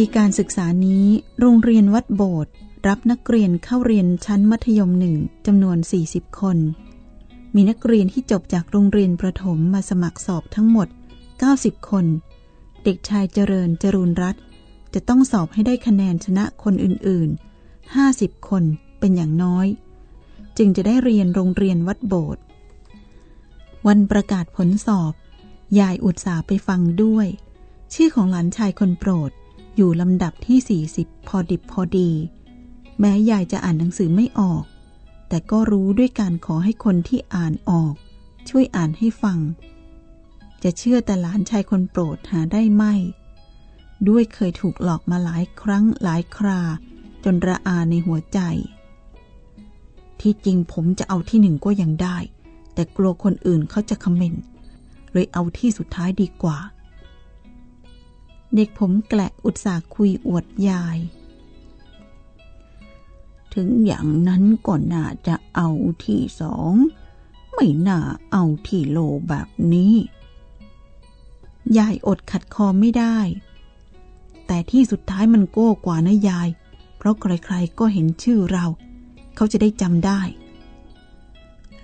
ปีการศึกษานี้ โรงเรียนวัดโบสถ์รับนักเรียนเข้าเรียนชั้นมัธยมหนึ่งจำนวน 40 คน มีนักเรียนที่จบจากโรงเรียนประถมมาสมัครสอบทั้งหมด 90 คน เด็กชายเจริญจรูนรัตจะต้องสอบให้ได้คะแนนชนะคนอื่นๆ 50 คนเป็นอย่างน้อย จึงจะได้เรียนโรงเรียนวัดโบสถ์วันประกาศผลสอบ ยายอุตสาไปฟังด้วย ชื่อของหลานชายคนโปรด อยู่ลำดับที่ 40 พอดิบพอดี แม้ยายจะอ่านหนังสือไม่ออก แต่ก็รู้ด้วยการขอให้คนที่อ่านออก ช่วยอ่านให้ฟัง จะเชื่อแต่หลานชายคนโปรดหาได้ไม่ ด้วยเคยถูกหลอกมาหลายครั้งหลายครา จนระอาในหัวใจ ที่จริงผมจะเอาที่หนึ่งก็ยังได้ แต่กลัวคนอื่นเขาจะคอมเมนต์เลยเอาที่สุดท้ายดีกว่า เด็กผมแกละอุตส่าห์คุยอวดยาย ถึงอย่างนั้นก็น่าจะเอาที่สอง ไม่น่าเอาที่โลแบบนี้ ยายอดขัดคอไม่ได้ แต่ที่สุดท้ายมันโก้กว่านะยาย เพราะใครๆก็เห็นชื่อเรา เขาจะได้จำได้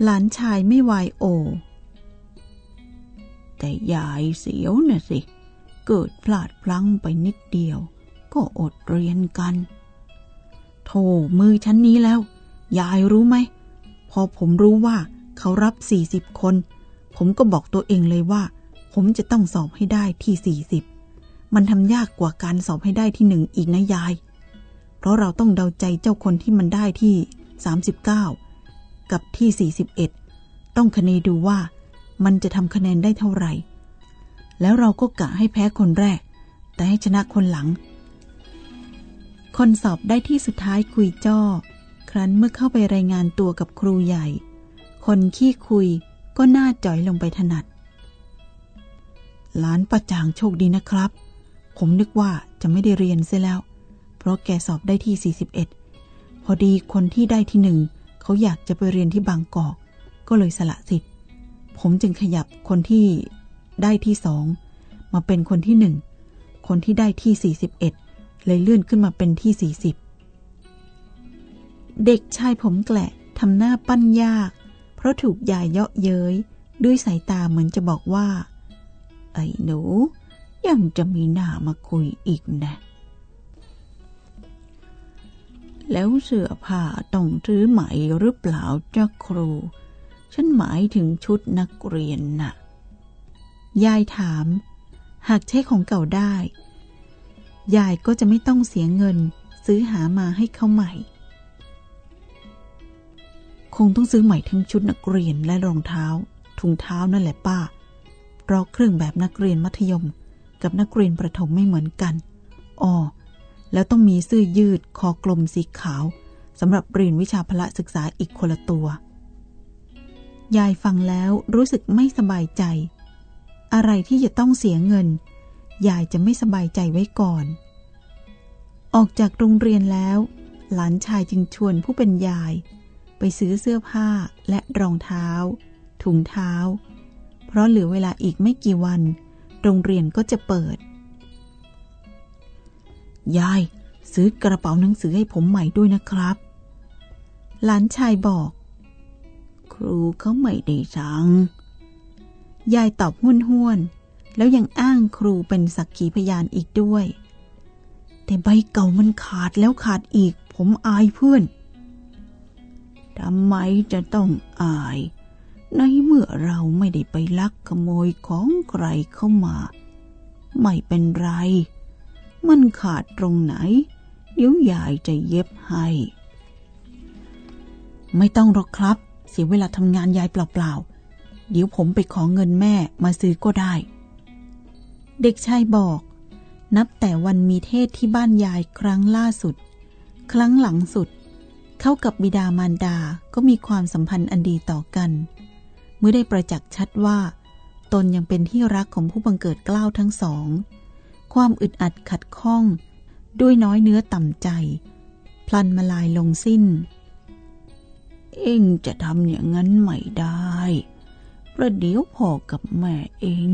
หลานชายไม่วายโอ แต่ยายเสียวนะสิ เกิดพลาดพลั้งไปนิดเดียว ก็อดเรียนกัน โธ่มือชั้นนี้แล้ว ยายรู้ไหม พอผมรู้ว่าเขารับสี่สิบคน ผมก็บอกตัวเองเลยว่า ผมจะต้องสอบให้ได้ที่สี่สิบมันทำยากกว่าการสอบให้ได้ที่หนึ่งอีกนะยาย เพราะเราต้องเดาใจเจ้าคนที่มันได้ที่สามสิบเก้ากับที่สี่สิบเอ็ดต้องคะเนดูว่ามันจะทำคะแนนได้เท่าไหร่ แล้วเราก็กะให้แพ้คนแรก แต่ให้ชนะคนหลัง คนสอบได้ที่สุดท้ายคุยจ้อ ครั้นเมื่อเข้าไปรายงานตัวกับครูใหญ่ คนขี้คุยก็น่าจ่อยลงไปถนัด หลานประจางโชคดีนะครับ ผมนึกว่าจะไม่ได้เรียนเสียแล้ว เพราะแกสอบได้ที่ 41 พอดีคนที่ได้ที่หนึ่งเขาอยากจะไปเรียนที่บางกอก ก็เลยสละสิทธิ์ ผมจึงขยับคนที่ ได้ที่สองมาเป็นคนที่หนึ่งคนที่ได้ที่ 41 เลยเลื่อนขึ้นมาเป็นที่ 40 เด็กชายผมแกละทำหน้าปั้นยาก เพราะถูกยายเยาะเย้ย ด้วยสายตาเหมือนจะบอกว่า ไอ้หนู ยังจะมีหน้ามาคุยอีกนะ แล้วเสื้อผ้าต้องซื้อใหม่หรือเปล่าเจ้าครู ฉันหมายถึงชุดนักเรียนนะ่ะ ยายถาม หากใช้ของเก่าได้ ยายก็จะไม่ต้องเสียเงินซื้อหามาให้เขาใหม่ คงต้องซื้อใหม่ทั้งชุดนักเรียนและรองเท้า ถุงเท้านั่นแหละป้า เพราะเครื่องแบบนักเรียนมัธยม กับนักเรียนประถมไม่เหมือนกันอ๋อแล้วต้องมีเสื้อยืดคอกลมสีขาวสำหรับเรียนวิชาพละศึกษาอีกคนละตัว ยายฟังแล้วรู้สึกไม่สบายใจ อะไรที่จะต้องเสียเงิน ยายจะไม่สบายใจไว้ก่อน ออกจากโรงเรียนแล้ว หลานชายจึงชวนผู้เป็นยาย ไปซื้อเสื้อผ้าและรองเท้า ถุงเท้า เพราะเหลือเวลาอีกไม่กี่วัน โรงเรียนก็จะเปิด ยาย ซื้อกระเป๋าหนังสือให้ผมใหม่ด้วยนะครับ หลานชายบอก ครูเขาไม่ได้สั่ง ยายตอบห้วนห้วนแล้วยังอ้างครูเป็นสักขีพยานอีกด้วย แต่ใบเก่ามันขาดแล้วขาดอีก ผมอายเพื่อนทำไมจะต้องอาย ในเมื่อเราไม่ได้ไปลักขโมยของใครเข้ามา ไม่เป็นไร มันขาดตรงไหน เดี๋ยวยายจะเย็บให้ ไม่ต้องหรอกครับ เสียเวลาทำงานยายเปล่าๆ เดี๋ยวผมไปขอเงินแม่มาซื้อก็ได้ เด็กชายบอก นับแต่วันมีเทศที่บ้านยายครั้งล่าสุด ครั้งหลังสุด เขากับบิดามารดาก็มีความสัมพันธ์อันดีต่อกัน เมื่อได้ประจักษ์ชัดว่า ตนยังเป็นที่รักของผู้บังเกิดกล้าวทั้งสอง ความอึดอัดขัดข้อง ด้วยน้อยเนื้อต่ำใจ พลันมาลายลงสิ้น เอ็งจะทำอย่างนั้นไม่ได้ ประเดี๋ยวพ่อกับแม่เอง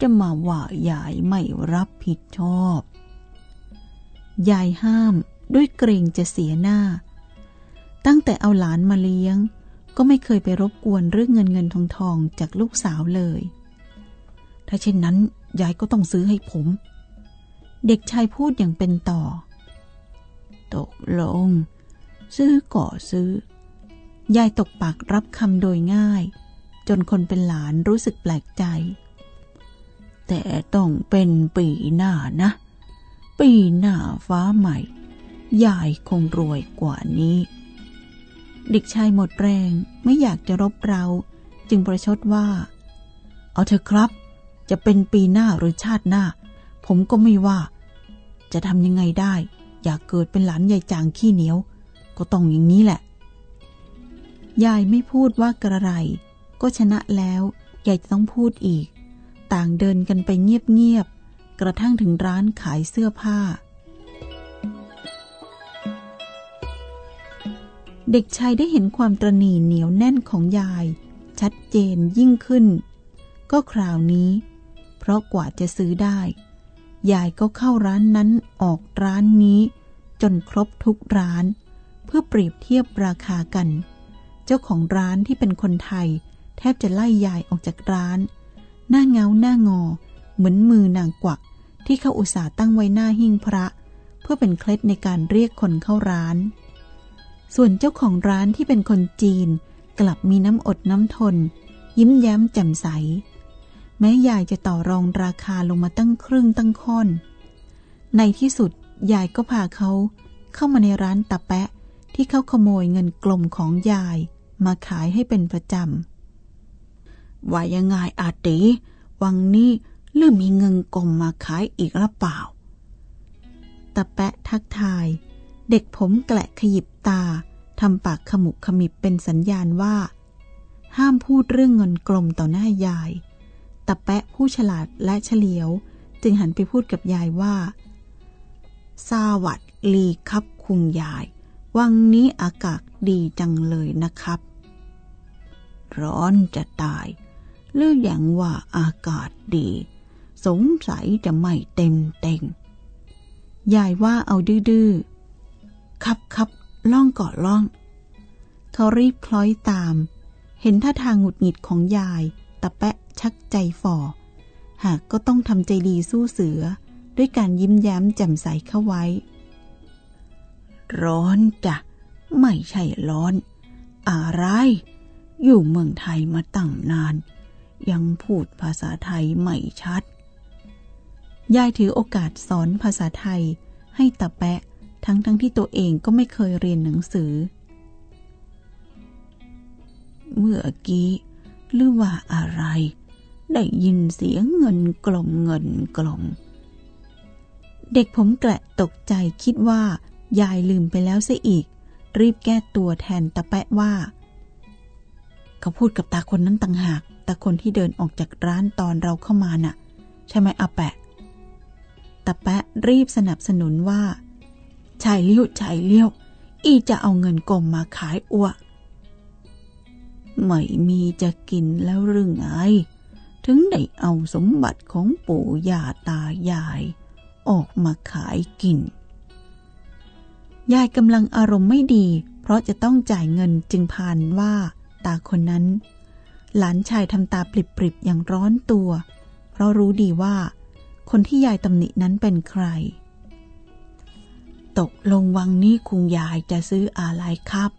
จะมาว่ายายไม่รับผิดชอบ ยายห้ามด้วยเกรงจะเสียหน้า ตั้งแต่เอาหลานมาเลี้ยง ก็ไม่เคยไปรบกวนเรื่องเงินเงินทองทองจากลูกสาวเลย ถ้าเช่นนั้น ยายก็ต้องซื้อให้ผม เด็กชายพูดอย่างเป็นต่อ ตกลง ซื้อก่อซื้อ ยายตกปากรับคำโดยง่าย จนคนเป็นหลานรู้สึกแปลกใจ แต่ต้องเป็นปีหน้านะ ปีหน้าฟ้าใหม่ ยายคงรวยกว่านี้ เด็กชายหมดแรงไม่อยากจะรบเราจึงประชดว่า เอาเถอะครับ จะเป็นปีหน้าหรือชาติหน้า ผมก็ไม่ว่า จะทำยังไงได้ อยากเกิดเป็นหลานยายจางขี้เหนียว ก็ต้องอย่างนี้แหละยายไม่พูดว่ากระไร ก็ชนะแล้วยายจะต้องพูดอีก ต่างเดินกันไปเงียบๆ กระทั่งถึงร้านขายเสื้อผ้า เด็กชายได้เห็นความตรณีเหนียวแน่นของยาย ชัดเจนยิ่งขึ้น ก็คราวนี้ เพราะกว่าจะซื้อได้ ยายก็เข้าร้านนั้นออกร้านนี้ จนครบทุกร้าน เพื่อเปรียบเทียบราคากัน เจ้าของร้านที่เป็นคนไทย แทบจะไล่ยายออกจากร้าน หน้าเงาหน้างอ เหมือนมือนางกวัก ที่เขาอุตส่าห์ตั้งไว้หน้าหิ้งพระ เพื่อเป็นเคล็ดในการเรียกคนเข้าร้าน ส่วนเจ้าของร้านที่เป็นคนจีน กลับมีน้ำอดน้ำทน ยิ้มแย้มแจ่มใส แม้ยายจะต่อรองราคาลงมาตั้งครึ่งตั้งค่อน ในที่สุดยายก็พาเขาเข้ามาในร้านตะแปะที่เขาขโมยเงินกลมของยายมาขายให้เป็นประจำ ว่ายังไงอาตีวังนี้ลืมมีเงินกลมมาขายอีกหรือเปล่าตะแปะทักทาย เด็กผมแกละขยิบตาทำปากขมุกขมิบเป็นสัญญาณว่า ห้ามพูดเรื่องเงินกลมต่อหน้ายายตะแปะผู้ฉลาดและเฉลียว จึงหันไปพูดกับยายว่าสวัสดีครับคุณยาย วังนี้อากาศดีจังเลยนะครับ ร้อนจะตาย หรืออย่างว่าอากาศดี สงสัยจะไม่เต็มเต็งยายว่าเอาดื้อๆครับครับล่องก่อล่อง เขารีบคล้อยตาม เห็นท่าทางหงุดหงิดของยาย ตะแปะชักใจฝ่อ หากก็ต้องทำใจดีสู้เสือ ด้วยการยิ้มแย้มแจ่มใสเข้าไว้ ร้อนจ้ะ ไม่ใช่ร้อน อะไร อยู่เมืองไทยมาตั้งนาน ยังพูดภาษาไทยไม่ชัด ยายถือโอกาสสอนภาษาไทยให้ตะแปะทั้งทั้งที่ตัวเองก็ไม่เคยเรียนหนังสือ เมื่อกี้หรือว่าอะไร ได้ยินเสียงเงินกลมเงินกลมเด็กผมแกละตกใจคิดว่า ยายลืมไปแล้วซะอีก รีบแก้ตัวแทนตะแปะว่า เขาพูดกับตาคนนั้นต่างหาก ตาคนที่เดินออกจากร้านตอนเราเข้ามาน่ะ ใช่ไหมอาแปะตะแปะรีบสนับสนุนว่าชายเลี้ยวชายเลี้ยว อีจะเอาเงินกลมมาขายอ้วไม่มีจะกินแล้วหรือไง ถึงได้เอาสมบัติของปู่ย่าตายาย ออกมาขายกิน ยายกำลังอารมณ์ไม่ดี เพราะจะต้องจ่ายเงินจึงพานว่า ตาคนนั้น หลานชายทำตาปริบๆอย่างร้อนตัว เพราะรู้ดีว่า คนที่ยายตำหนินั้นเป็นใคร ตกลงวังนี้คุณยายจะซื้ออะไรครับ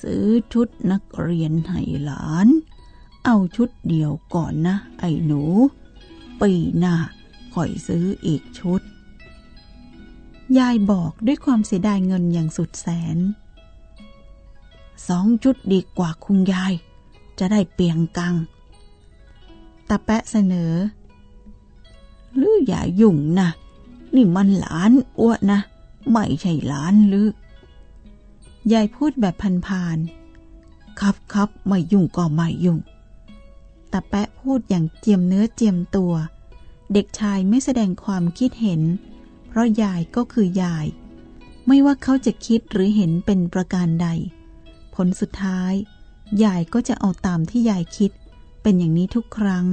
ซื้อชุดนักเรียนให้หลาน เอาชุดเดียวก่อนนะ ไอ้หนู ปีหน้าค่อยซื้ออีกชุด ยายบอกด้วยความเสียดายเงินอย่างสุดแสน สองชุดดีกว่าคุณยาย จะได้เปียงกังตาแปะเสนอ หรืออย่ายุ่งนะ นี่มันหลานอ้วนนะ ไม่ใช่หลานหรือยายพูดแบบพันๆครับครับไม่ยุ่งก็ไม่ยุ่งตาแปะพูดอย่างเจียมเนื้อเจียมตัว เด็กชายไม่แสดงความคิดเห็น เพราะยายก็คือยาย ไม่ว่าเขาจะคิดหรือเห็นเป็นประการใด ผลสุดท้ายยายก็จะเอาตามที่ยายคิด เป็นอย่างนี้ทุกครั้ง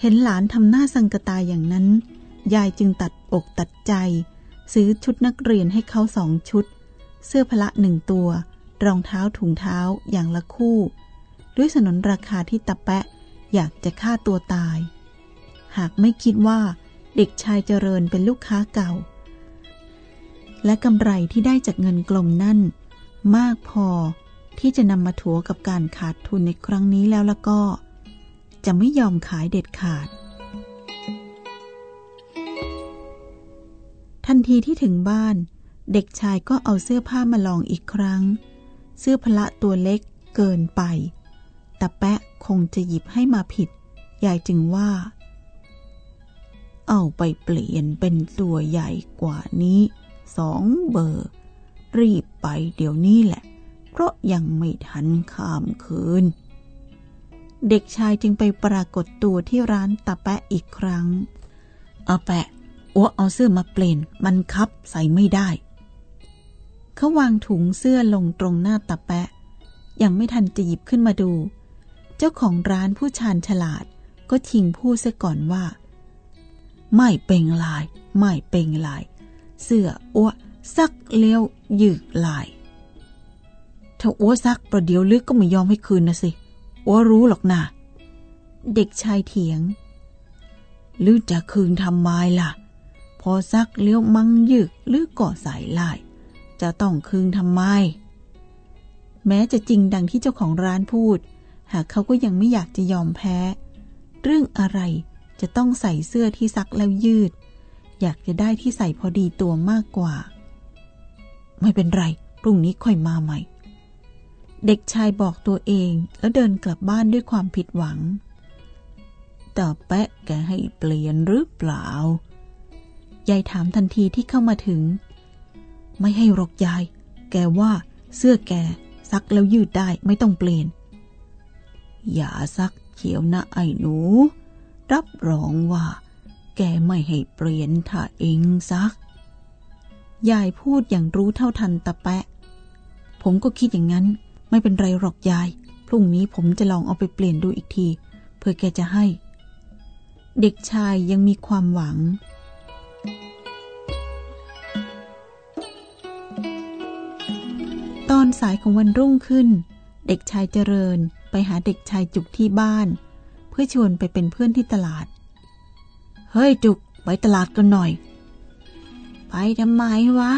เห็นหลานทำหน้าสังกตายอย่างนั้น ยายจึงตัดอกตัดใจ ซื้อชุดนักเรียนให้เขาสองชุด เสื้อพละหนึ่งตัว รองเท้าถุงเท้าอย่างละคู่ ด้วยสนนราคาที่ตะแปะ อยากจะฆ่าตัวตาย หากไม่คิดว่าเด็กชายเจริญเป็นลูกค้าเก่า และกำไรที่ได้จากเงินกลมนั่น มากพอที่จะนำมาถัวกับการขาดทุนในครั้งนี้แล้วล้วก็ จะไม่ยอมขายเด็ดขาด ทันทีที่ถึงบ้าน เด็กชายก็เอาเสื้อผ้ามาลองอีกครั้ง เสื้อพละตัวเล็กเกินไปแต่แปะคงจะหยิบให้มาผิด ยายจึงว่า เอาไปเปลี่ยนเป็นตัวใหญ่กว่านี้สองเบอร์ รีบไปเดี๋ยวนี้แหละ เพราะยังไม่ทันข้ามคืน เด็กชายจึงไปปรากฏตัวที่ร้านตาแปะอีกครั้งเอาแปะอ้วเอาเสื้อมาเปลี่ยนมันคับใส่ไม่ได้ เขาวางถุงเสื้อลงตรงหน้าตาแปะ ยังไม่ทันจะหยิบขึ้นมาดู เจ้าของร้านผู้ชาญฉลาดก็ชิงพูดซะก่อนว่า ไม่เป็นลาย ไม่เป็นลาย เสื้ออ้ว ซักเลี้ยวยืกลายถ้าอ้วซักประเดี๋ยวลึกก็ไม่ยอมให้คืนนะสิอ้วรู้หรอกนะเด็กชายเถียงหรือจะคืนทำไมล่ะ พอซักเลี้ยวมังยึกหรือก่อใส่ลาย จะต้องคืนทำไม แม้จะจริงดังที่เจ้าของร้านพูด หากเขาก็ยังไม่อยากจะยอมแพ้ เรื่องอะไรจะต้องใส่เสื้อที่ซักแล้วยืด อยากจะได้ที่ใส่พอดีตัวมากกว่า ไม่เป็นไร พรุ่งนี้ค่อยมาใหม่ เด็กชายบอกตัวเองแล้วเดินกลับบ้านด้วยความผิดหวังแต่แปะแกให้เปลี่ยนหรือเปล่ายายถามทันทีที่เข้ามาถึง ไม่ให้หรอกยาย แกว่าเสื้อแกซักแล้วยืดได้ไม่ต้องเปลี่ยน อย่าซักเขียวนะไอ้หนู รับรองว่า แกไม่ให้เปลี่ยนถ้าเองซัก ยายพูดอย่างรู้เท่าทันตะแปะ ผมก็คิดอย่างนั้น ไม่เป็นไรหรอกยาย พรุ่งนี้ผมจะลองเอาไปเปลี่ยนดูอีกที เพื่อแกจะให้ เด็กชายยังมีความหวังตอนสายของวันรุ่งขึ้น เด็กชายเจริญไปหาเด็กชายจุกที่บ้าน เพื่อชวนไปเป็นเพื่อนที่ตลาด เฮ้ยจุก ไปตลาดกันหน่อย ไปทำไมวะ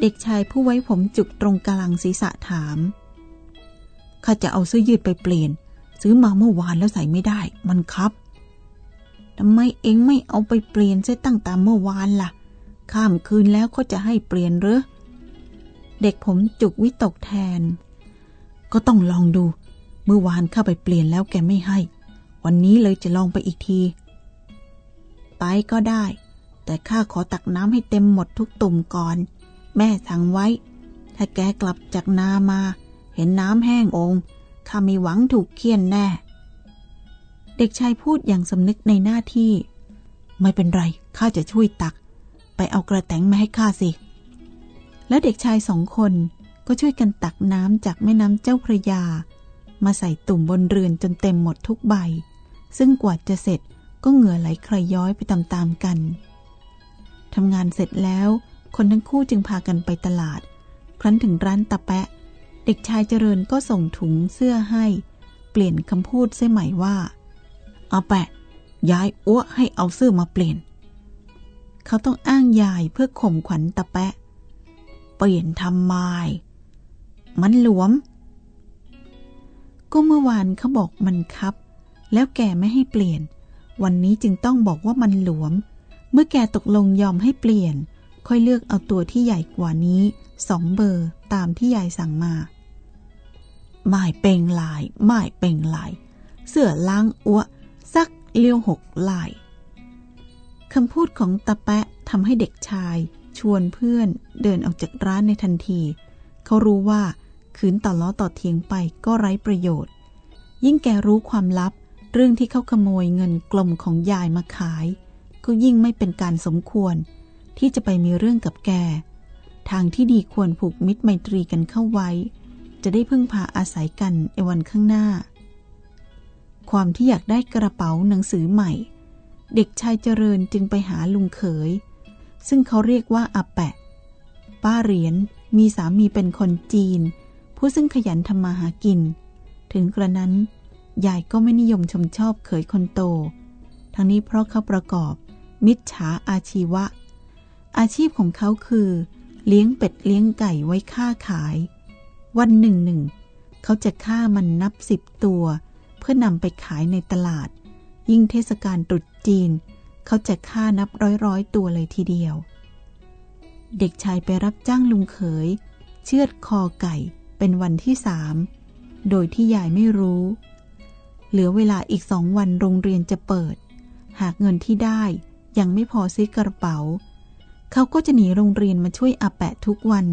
เด็กชายผู้ไว้ผมจุกตรงกลางศีรษะถาม ข้าจะเอาเสื้อยืดไปเปลี่ยน ซื้อมาเมื่อวานแล้วใส่ไม่ได้ มันครับทำไมเองไม่เอาไปเปลี่ยนเสียตั้งแต่เมื่อวานล่ะ ข้ามคืนแล้วเขาจะให้เปลี่ยนหรือ เด็กผมจุกวิตกแทน ก็ต้องลองดู เมื่อวานเข้าไปเปลี่ยนแล้วแกไม่ให้ วันนี้เลยจะลองไปอีกที ไปก็ได้ แต่ข้าขอตักน้ำให้เต็มหมดทุกตุ่มก่อน แม่สั่งไว้ ถ้าแกกลับจากนามา เห็นน้ำแห้งองค์ข้ามีหวังถูกเคี่ยนแน่ เด็กชายพูดอย่างสำนึกในหน้าที่ ไม่เป็นไรข้าจะช่วยตัก ไปเอากระแตงมาให้ข้าสิ แล้วเด็กชายสองคนก็ช่วยกันตักน้ำจากแม่น้ำเจ้าพระยา มาใส่ตุ่มบนเรือนจนเต็มหมดทุกใบ ซึ่งกว่าจะเสร็จก็เหงื่อไหลใครย้อยไปตามๆกัน ทำงานเสร็จแล้ว คนทั้งคู่จึงพากันไปตลาด ครั้นถึงร้านตะแปะ เด็กชายเจริญก็ส่งถุงเสื้อให้ เปลี่ยนคำพูดเสียใหม่ว่าเอาแปะย้ายอ้วให้เอาเสื้อมาเปลี่ยน เขาต้องอ้างยายเพื่อข่มขวัญตะแปะ เปลี่ยนทำไมมันหลวม ก็เมื่อวานเขาบอกมันครับ แล้วแกไม่ให้เปลี่ยน วันนี้จึงต้องบอกว่ามันหลวม เมื่อแกตกลงยอมให้เปลี่ยน ค่อยเลือกเอาตัวที่ใหญ่กว่านี้สองเบอร์ตามที่ยายสั่งมาไม่เป่งลายไม่เป่งลาย เสื้อล้างอ้วซักเลี้ยวหกลายคำพูดของตะแปะทำให้เด็กชาย ชวนเพื่อนเดินออกจากร้านในทันที เขารู้ว่าขืนต่อล้อต่อเทียงไปก็ไร้ประโยชน์ ยิ่งแกรู้ความลับ เรื่องที่เขาขโมยเงินกลมของยายมาขาย ก็ยิ่งไม่เป็นการสมควร ที่จะไปมีเรื่องกับแก ทางที่ดีควรผูกมิตรไมตรีกันเข้าไว้ จะได้พึ่งพาอาศัยกันในวันข้างหน้า ความที่อยากได้กระเป๋าหนังสือใหม่ เด็กชายเจริญจึงไปหาลุงเขย ซึ่งเขาเรียกว่าอาแปะ ป้าเหรียญมีสามีเป็นคนจีน ผู้ซึ่งขยันทำมาหากิน ถึงกระนั้นยายก็ไม่นิยมชมชอบเขยคนโต ทั้งนี้เพราะเขาประกอบ มิจฉาอาชีวะ อาชีพของเขาคือ เลี้ยงเป็ดเลี้ยงไก่ไว้ค่าขาย วันหนึ่งหนึ่งเขาจะฆ่ามันนับสิบตัว เพื่อนำไปขายในตลาด ยิ่งเทศกาลตรุษจีน เขาจะฆ่านับร้อยร้อยตัวเลยทีเดียว เด็กชายไปรับจ้างลุงเขย เชือดคอไก่เป็นวันที่สามโดยที่ยายไม่รู้ เหลือเวลาอีกสองวันโรงเรียนจะเปิด หากเงินที่ได้ ยังไม่พอซื้อกระเป๋า เขาก็จะหนีโรงเรียนมาช่วยอาแปะทุกวัน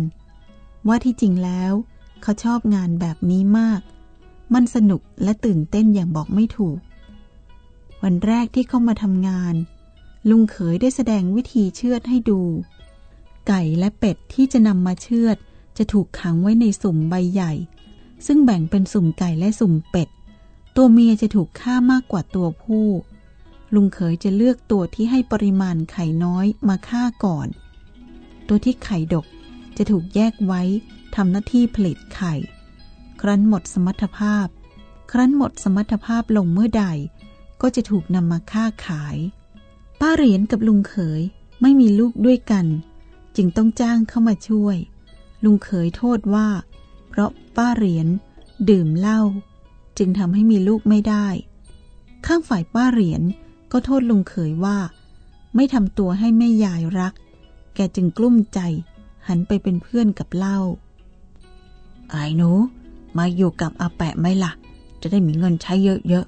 ว่าที่จริงแล้ว เขาชอบงานแบบนี้มาก มันสนุกและตื่นเต้นอย่างบอกไม่ถูก วันแรกที่เข้ามาทำงาน ลุงเขยได้แสดงวิธีเชือดให้ดู ไก่และเป็ดที่จะนำมาเชือด จะถูกขังไว้ในสุ่มใบใหญ่ ซึ่งแบ่งเป็นสุ่มไก่และสุ่มเป็ด ตัวเมียจะถูกฆ่ามากกว่าตัวผู้ ลุงเขยจะเลือกตัวที่ให้ปริมาณไข่น้อยมาฆ่าก่อน ตัวที่ไข่ดกจะถูกแยกไว้ทำหน้าที่ผลิตไข่ ครั้นหมดสมรรถภาพ ครั้นหมดสมรรถภาพลงเมื่อใด ก็จะถูกนำมาฆ่าขาย ป้าเหรียญกับลุงเขยไม่มีลูกด้วยกัน จึงต้องจ้างเข้ามาช่วย ลุงเขยโทษว่า เพราะป้าเหรียญดื่มเหล้าจึงทำให้มีลูกไม่ได้ ข้างฝ่ายป้าเหรียญ ก็โทษลุงเขยว่า ไม่ทำตัวให้แม่ยายรัก แกจึงกลุ้มใจ หันไปเป็นเพื่อนกับเล้าไอ้หนู มาอยู่กับอาแปะไหมล่ะ จะได้มีเงินใช้เยอะ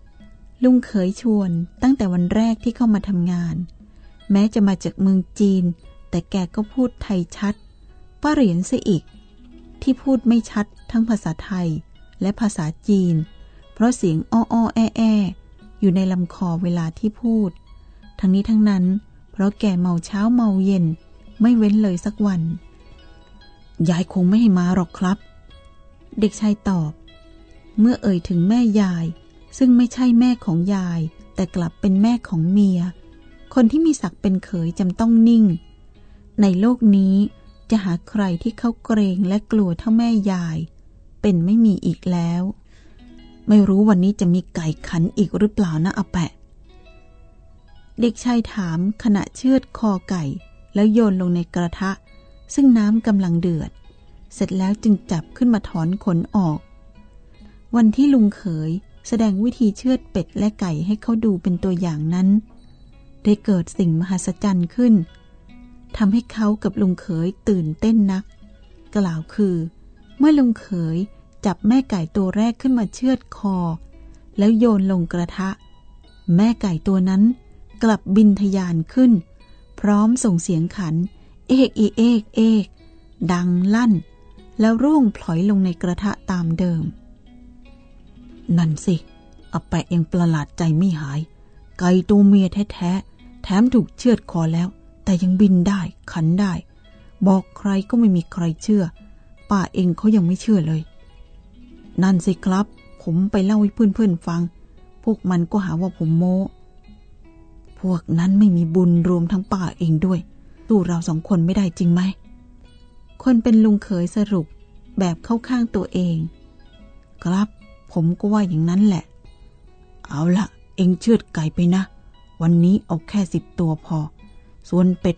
ๆ ลุงเขยชวนตั้งแต่วันแรกที่เข้ามาทำงาน แม้จะมาจากเมืองจีน แต่แกก็พูดไทยชัดป้าเหรียญเสียอีก ที่พูดไม่ชัดทั้งภาษาไทยและภาษาจีน เพราะเสียงอ้ออ้อแอแอ อยู่ในลำคอเวลาที่พูด ทั้งนี้ทั้งนั้น เพราะแกเมาเช้าเมาเย็น ไม่เว้นเลยสักวัน ยายคงไม่ให้มาหรอกครับ เด็กชายตอบ เมื่อเอ่ยถึงแม่ยาย ซึ่งไม่ใช่แม่ของยาย แต่กลับเป็นแม่ของเมีย คนที่มีศักดิ์เป็นเขยจำต้องนิ่ง ในโลกนี้จะหาใครที่เขาเกรงและกลัวเท่าแม่ยาย เป็นไม่มีอีกแล้ว ไม่รู้วันนี้จะมีไก่ขันอีกหรือเปล่านะอาแปะ เด็กชายถามขณะเชือดคอไก่ แล้วโยนลงในกระทะ ซึ่งน้ำกำลังเดือด เสร็จแล้วจึงจับขึ้นมาถอนขนออก วันที่ลุงเขยแสดงวิธีเชือดเป็ดและไก่ให้เขาดูเป็นตัวอย่างนั้น ได้เกิดสิ่งมหัศจรรย์ขึ้นทำให้เขากับลุงเขยตื่นเต้นนัก กล่าวคือ เมื่อลุงเขย จับแม่ไก่ตัวแรกขึ้นมาเชือดคอ แล้วโยนลงกระทะ แม่ไก่ตัวนั้นกลับบินทยานขึ้น พร้อมส่งเสียงขัน เอกเอกเอกเอกดังลั่น แล้วร่วงพลอยลงในกระทะตามเดิม นั่นสิอาแปะยังประหลาดใจไม่หาย ไก่ตัวเมียแท้ๆแถมถูกเชือดคอแล้ว แต่ยังบินได้ขันได้ บอกใครก็ไม่มีใครเชื่อ ป้าเองเขายังไม่เชื่อเลย นั่นสิครับ ผมไปเล่าให้เพื่อนๆฟัง พวกมันก็หาว่าผมโม้ พวกนั้นไม่มีบุญรวมทั้งป้าเองด้วยสู้เราสองคนไม่ได้จริงไหม คนเป็นลุงเขยสรุปแบบเข้าข้างตัวเอง ครับ ผมก็ว่าอย่างนั้นแหละ เอาละเองเชือดไก่ไปนะ วันนี้เอาแค่สิบตัวพอ ส่วนเป็ด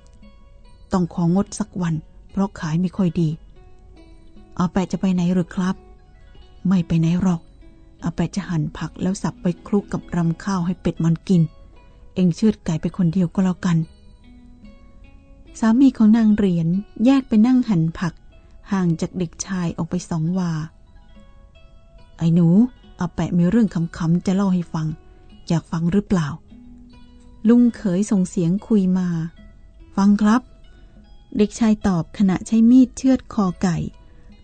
ต้องของดสักวัน เพราะขายไม่ค่อยดี เอาแปะจะไปไหนหรือครับ ไม่ไปไหนหรอก เอาแปจะหั่นผักแล้วสับไปคลุกกับรำข้าวให้เป็ดมันกิน เองเชือดไก่ไปคนเดียวก็แล้วกัน สามีของนางเหรียญแยกไปนั่งหั่นผัก ห่างจากเด็กชายออกไปสองวา ไอ้หนู เอาแปะมีเรื่องขำๆจะเล่าให้ฟัง อยากฟังหรือเปล่า ลุงเขยส่งเสียงคุยมา ฟังครับ เด็กชายตอบขณะใช้มีดเชือดคอไก่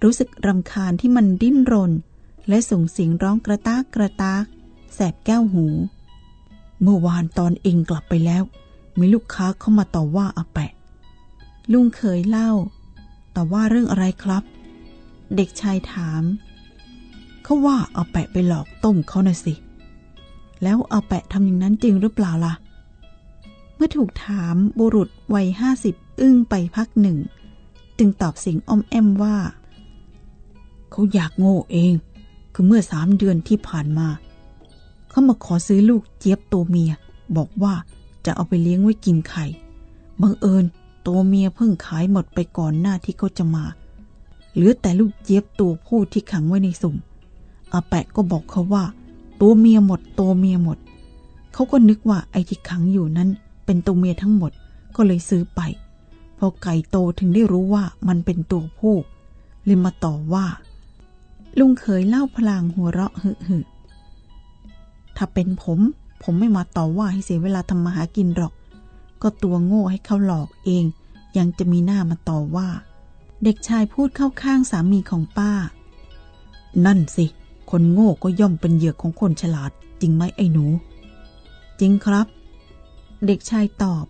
รู้สึกรำคาญที่มันดิ้นรน และส่งเสียงร้องกระตากกระตาก แสบแก้วหู เมื่อวานตอนเองกลับไปแล้ว มีลูกค้าเข้ามาต่อว่าอาแปะ ลุงเขยเล่า ต่อว่าเรื่องอะไรครับ เด็กชายถาม เขาว่าเอาแปะไปหลอกต้มเขาน่ะสิ แล้วเอาแปะทำอย่างนั้นจริงหรือเปล่าล่ะ เมื่อถูกถามบุรุษวัยห้าสิบอึ้งไปพักหนึ่ง จึงตอบเสียงอ้อมแอมว่า เขาอยากโง่เอง คือเมื่อสามเดือนที่ผ่านมา เขามาขอซื้อลูกเจี๊ยบตัวเมีย บอกว่าจะเอาไปเลี้ยงไว้กินไข่บังเอิญตัวเมียเพิ่งขายหมดไปก่อนหน้าที่เขาจะมา เหลือแต่ลูกเจี๊ยบตัวผู้ที่ขังไว้ในสุ่มอาแปะก็บอกเขาว่า ตัวเมียหมดตัวเมียหมด เขาก็นึกว่าไอ้ที่ขังอยู่นั้น เป็นตัวเมียทั้งหมดก็เลยซื้อไป พอไก่โตถึงได้รู้ว่ามันเป็นตัวผู้เลยมาต่อว่า ลุงเขยเล่าพลางหัวเราะหึหึถ้าเป็นผม ผมไม่มาต่อว่าให้เสียเวลาทำมาหากินหรอก ก็ตัวโง่ให้เขาหลอกเอง ยังจะมีหน้ามาต่อว่า เด็กชายพูดเข้าข้างสามีของป้า นั่นสิ คนโง่ก็ย่อมเป็นเหยื่อของคนฉลาด จริงไหมไอ้หนู จริงครับ เด็กชายตอบ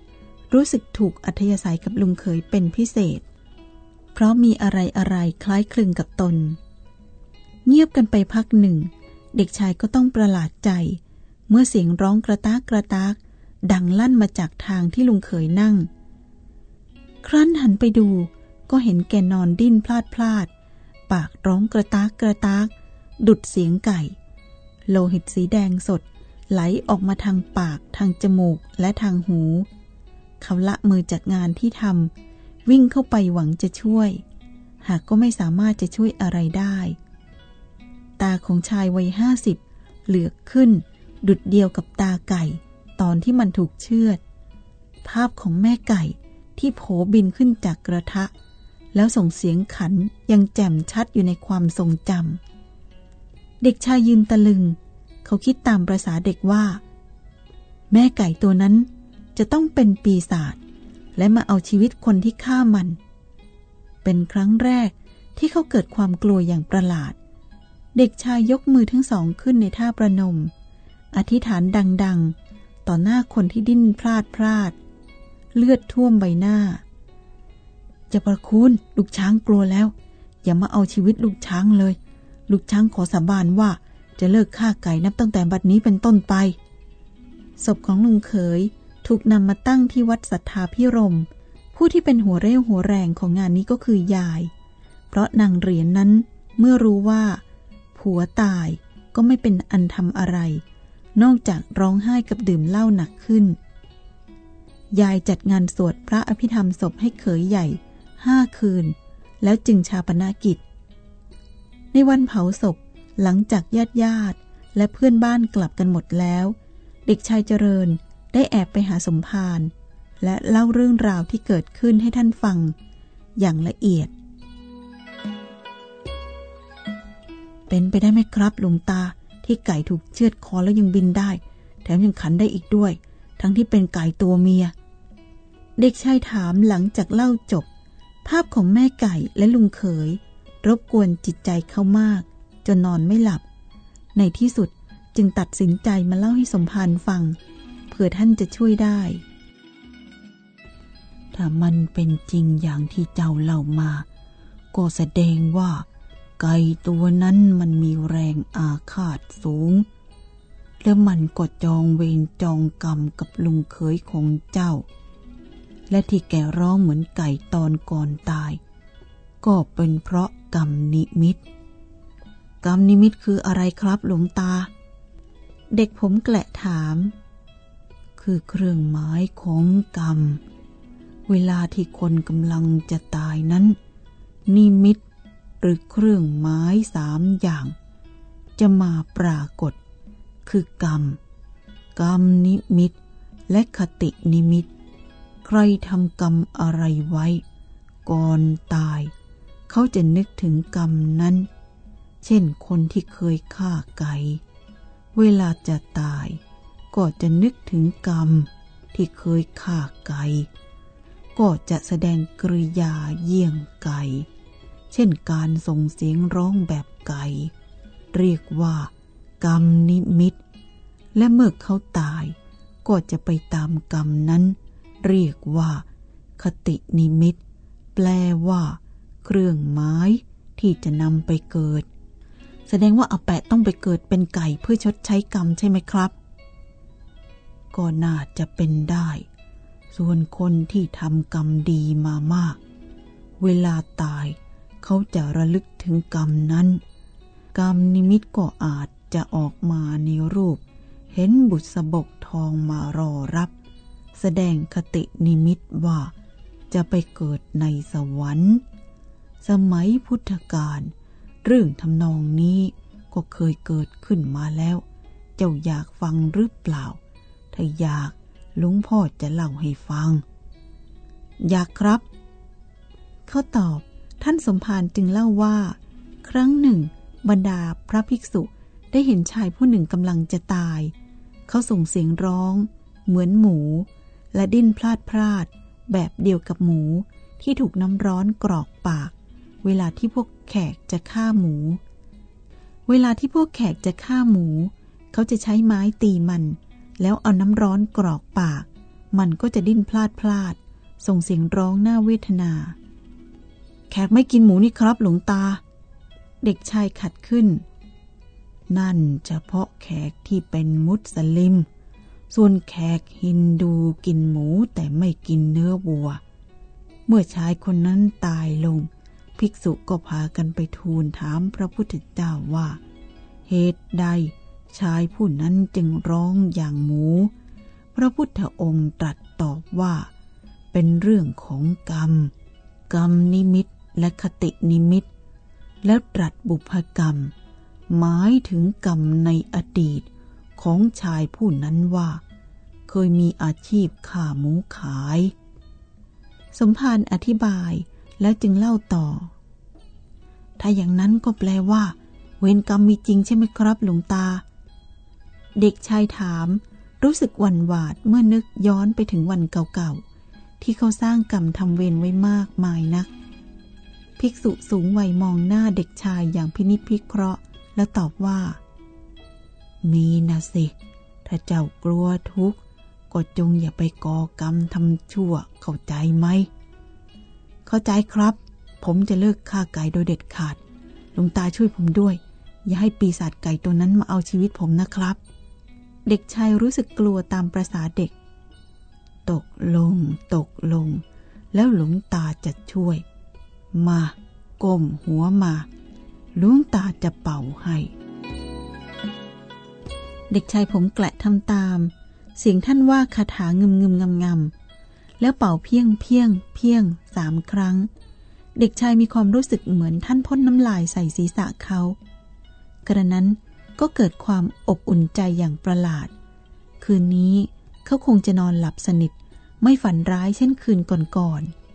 รู้สึกถูกอัธยาศัยกับลุงเขยเป็นพิเศษ เพราะมีอะไรอะไรคล้ายคลึงกับตน เงียบกันไปพักหนึ่ง เด็กชายก็ต้องประหลาดใจ เมื่อเสียงร้องกระตากกระตาก ดังลั่นมาจากทางที่ลุงเขยนั่ง ครั้นหันไปดูก็เห็นแกนอนดิ้นพลาดพลาด ปากร้องกระตากกระตาก ดุดเสียงไก่ โลหิตสีแดงสดไหลออกมาทางปากทางจมูกและทางหู เขาละมือจากงานที่ทำวิ่งเข้าไปหวังจะช่วย หากก็ไม่สามารถจะช่วยอะไรได้ ตาของชายวัยห้าสิบเหลือกขึ้น ดุดเดียวกับตาไก่ ตอนที่มันถูกเชือด ภาพของแม่ไก่ที่โผบินขึ้นจากกระทะ แล้วส่งเสียงขันยังแจ่มชัดอยู่ในความทรงจำเด็กชายยืนตะลึง เขาคิดตามประษาเด็กว่า แม่ไก่ตัวนั้นจะต้องเป็นปีศาจและมาเอาชีวิตคนที่ฆ่ามัน เป็นครั้งแรกที่เขาเกิดความกลัวอย่างประหลาด เด็กชายยกมือทั้งสองขึ้นในท่าประนม อธิษฐานดังๆ ต่อหน้าคนที่ดิ้นพลาดพลาด เลือดท่วมใบหน้า จะประคุณลูกช้างกลัวแล้ว อย่ามาเอาชีวิตลูกช้างเลย ลูกช้างขอสาบานว่าจะเลิกฆ่าไก่นับตั้งแต่บัดนี้เป็นต้นไป ศพของลุงเขยถูกนำมาตั้งที่วัดสัทธาพิรม ผู้ที่เป็นหัวเร่หัวแรงของงานนี้ก็คือยาย เพราะนางเหรียญนนั้นเมื่อรู้ว่า ผัวตายก็ไม่เป็นอันทำอะไร นอกจากร้องไห้กับดื่มเหล้าหนักขึ้น ยายจัดงานสวดพระอภิธรรมศพให้เขยใหญ่ห้าคืน แล้วจึงชาปนากิจ ในวันเผาศพหลังจากญาติญาติและเพื่อนบ้านกลับกันหมดแล้ว เด็กชายเจริญได้แอบไปหาสมภารและเล่าเรื่องราวที่เกิดขึ้นให้ท่านฟัง อย่างละเอียด เป็นไปได้ไหมครับหลวงตาที่ไก่ถูกเชือดคอแล้วยังบินได้ แถมยังขันได้อีกด้วย ทั้งที่เป็นไก่ตัวเมีย เด็กชายถามหลังจากเล่าจบ ภาพของแม่ไก่และลุงเขย รบกวนจิตใจเขามาก จนนอนไม่หลับ ในที่สุดจึงตัดสินใจมาเล่าให้สมภารฟังเผื่อท่านจะช่วยได้ ถ้ามันเป็นจริงอย่างที่เจ้าเล่ามา ก็แสดงว่า ไก่ตัวนั้นมันมีแรงอาฆาตสูง แล้วมันก็จองเวรจองกรรมกับลุงเขยของเจ้า และที่แกร้องเหมือนไก่ตอนก่อนตาย ก็เป็นเพราะกรรมนิมิต กรรมนิมิตคืออะไรครับหลวงตา เด็กผมแกละถาม คือเครื่องหมายของกรรม เวลาที่คนกำลังจะตายนั้นนิมิต รือเครื่องหมายสามอย่าง จะมาปรากฏ คือกรรม กรรมนิมิต และคตินิมิต ใครทำกรรมอะไรไว้ ก่อนตาย เขาจะนึกถึงกรรมนั้น เช่นคนที่เคยฆ่าไก่เวลาจะตาย ก็จะนึกถึงกรรมที่เคยฆ่าไก่ก็จะแสดงกริยาเยี่ยงไก่ เช่นการส่งเสียงร้องแบบไก่ เรียกว่า กรรมนิมิต และเมื่อเขาตาย ก็จะไปตามกรรมนั้น เรียกว่า คตินิมิต แปลว่า เครื่องหมายที่จะนำไปเกิด แสดงว่าอาแปะต้องไปเกิดเป็นไก่เพื่อชดใช้กรรมใช่ไหมครับ ก็น่าจะเป็นได้ ส่วนคนที่ทำกรรมดีมามาก เวลาตาย เขาจะระลึกถึงกรรมนั้น กรรมนิมิตก็อาจจะออกมาในรูป เห็นบุษบกทองมารอรับ แสดงคตินิมิตว่าจะไปเกิดในสวรรค์ สมัยพุทธกาลเรื่องทำนองนี้ก็เคยเกิดขึ้นมาแล้ว เจ้าอยากฟังหรือเปล่า ถ้าอยากลวงพ่อจะเล่าให้ฟัง อยากครับ เขาตอบ ท่านสมภารจึงเล่าว่า ครั้งหนึ่ง บรรดาพระภิกษุได้เห็นชายผู้หนึ่งกำลังจะตาย เขาส่งเสียงร้อง เหมือนหมู และดิ้นพลาดพลาด แบบเดียวกับหมูที่ถูกน้ำร้อนกรอกปาก เวลาที่พวกแขกจะฆ่าหมู เวลาที่พวกแขกจะฆ่าหมู เขาจะใช้ไม้ตีมัน แล้วเอาน้ำร้อนกรอกปาก มันก็จะดิ้นพลาดพลาด ส่งเสียงร้องน่าเวทนา ขกไม่กินหมูนี่ครับหลวงตา เด็กชายขัดขึ้น นั่นเฉพาะแขกที่เป็นมุสลิม ส่วนแขกฮินดูกินหมูแต่ไม่กินเนื้อวัว เมื่อชายคนนั้นตายลง ภิกษุก็พากันไปทูลถามพระพุทธเจ้าว่า เหตุใดชายผู้นั้นจึงร้องอย่างหมู พระพุทธองค์ตรัสตอบว่า เป็นเรื่องของกรรม กรรมนิมิต และคตินิมิต แล้วตรัสบุพกรรม หมายถึงกรรมในอดีตของชายผู้นั้นว่า เคยมีอาชีพข่าหมูขาย สมภารอธิบายแล้วจึงเล่าต่อ ถ้าอย่างนั้นก็แปลว่า เวรกรรมมีจริงใช่ไหมครับหลวงตา เด็กชายถาม รู้สึกหวั่นหวาดเมื่อนึกย้อนไปถึงวันเก่าๆ ที่เขาสร้างกรรมทำเวรไว้มากมายนัก ภิกษุสูงวัยมองหน้าเด็กชายอย่างพินิจพิเคราะห์ แล้วตอบว่า มีนะสิ ถ้าเจ้ากลัวทุกข์ ก็จงอย่าไปก่อกรรมทำชั่วเข้าใจไหม เข้าใจครับ ผมจะเลิกฆ่าไก่โดยเด็ดขาดหลวงตาช่วยผมด้วย อย่าให้ปีศาจไก่ตัวนั้นมาเอาชีวิตผมนะครับ เด็กชายรู้สึกกลัวตามประษาเด็ก ตกลง ตกลง แล้วหลวงตาจะช่วย มาก้มหัวมาลวงตาจะเป่าให้ เด็กชายผมแกละทำตาม เสียงท่านว่าคาถางึมงึมงำงำแล้วเป่าเพียงเพียง เพียงสามครั้ง เด็กชายมีความรู้สึกเหมือนท่านพ่นน้ำลายใส่ศีรษะเขา กระนั้นก็เกิดความอบอุ่นใจอย่างประหลาด คืนนี้เขาคงจะนอนหลับสนิท ไม่ฝันร้ายเช่นคืนก่อนๆ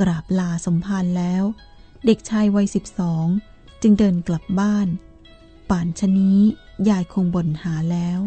กราบลาสมภารแล้ว เด็กชายวัยสิบสองจึงเดินกลับบ้าน ป่านชนี้ยายคงบ่นหาแล้ว